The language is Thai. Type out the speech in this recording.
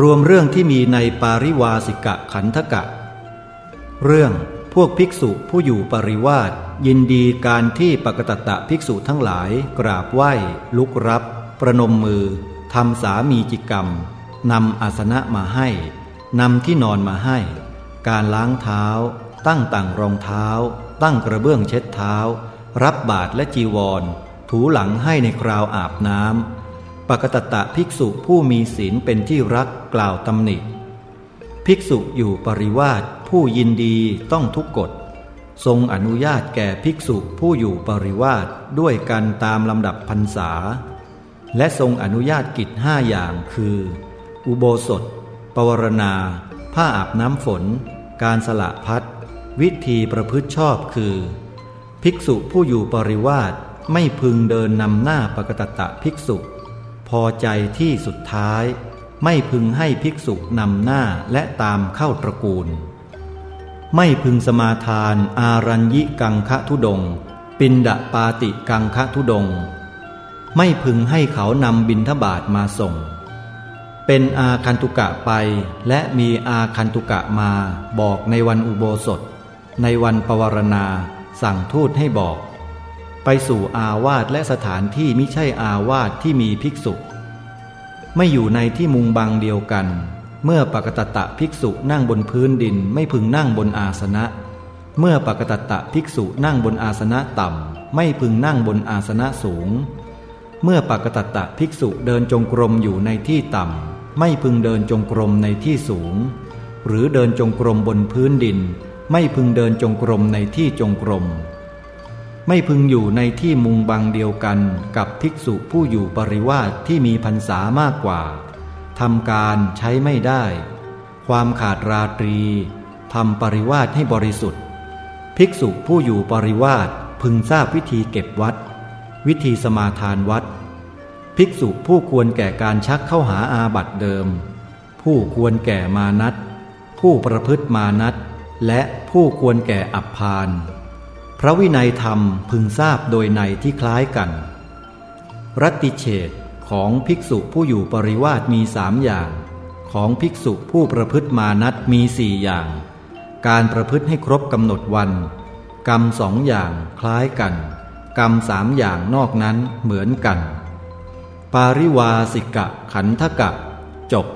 รวมเรื่องที่มีในปาริวาสิกะขันธกะ เรื่องพวกภิกษุผู้อยู่ปริวาสยินดีการที่ปกตตะภิกษุทั้งหลายกราบไหว้ ลุกรับ ประนมมือทำสามีจิกรรมนำอาสนะมาให้นำที่นอนมาให้ การล้างเท้า ตั้งต่างรองเท้า ตั้งกระเบื้องเช็ดเท้า รับบาทและจีวร ถูหลังให้ในคราวอาบน้ำ ปกตตะภิกษุผู้มีศีลเป็นที่รักกล่าวตำหนิ ภิกษุอยู่ปริวาสผู้ยินดีต้องทุกกฎ ทรงอนุญาตแก่ภิกษุผู้อยู่ปริวาสด้วยกันตามลำดับพรรษา และทรงอนุญาตกิจห้าอย่างคือ อุโบสถ ปวารณา ผ้าอาบน้ำฝน การสละพัดวิธีประพฤติชอบคือ ภิกษุผู้อยู่ปริวาสไม่พึงเดินนำหน้าปกตตะภิกษุ พอใจที่สุดท้ายไม่พึงให้ภิกษุนำหน้าและตามเข้าตระกูล ไม่พึงสมาทาน อารัญญิกังคะทุดง ปินดาปาติกังคะทุดง ไม่พึงให้เขานำบินทบาทมาส่ง เป็นอาคันตุกะไปและมีอาคันตุกะมาบอกในวันอุโบสถ ในวันปวารณา สั่งทูตให้บอก ไปสู่อาวาสและสถานที่มิใช่อาวาสที่มีภิกษุ ไม่อยู่ในที่มุงบังเดียวกัน เมื่อปกตตะภิกษุนั่งบนพื้นดินไม่พึงนั่งบนอาสนะ เมื่อปกตตะภิกษุนั่งบนอาสนะต่ำ ไม่พึงนั่งบนอาสนะสูง เมื่อปกตตะภิกษุเดินจงกรมอยู่ในที่ต่ำ ไม่พึงเดินจงกรมในที่สูง หรือเดินจงกรมบนพื้นดิน ไม่พึงเดินจงกรมในที่จงกรม ไม่พึงอยู่ในที่มุงบังเดียวกันกับภิกษุผู้อยู่ปริวาสที่มีพรรษามากกว่าทำการใช้ไม่ได้ ความขาดราตรีทำปริวาสให้บริสุทธิ์ ภิกษุผู้อยู่ปริวาสพึงทราบวิธีเก็บวัด วิธีสมาทานวัด ภิกษุผู้ควรแก่การชักเข้าหาอาบัติเดิม ผู้ควรแก่มานัตผู้ประพฤติมานัตและผู้ควรแก่อับพาน พระวินัยธรรมพึงทราบโดยในที่คล้ายกัน รัติเฉดของภิกษุผู้อยู่ปริวาสมีสามอย่าง ของภิกษุผู้ประพฤติมานัตมีสี่อย่าง การประพฤติให้ครบกำหนดวัน กรรมสองอย่างคล้ายกัน กรรมสามอย่างนอกนั้นเหมือนกัน ปาริวาสิกะขันธกะ จบ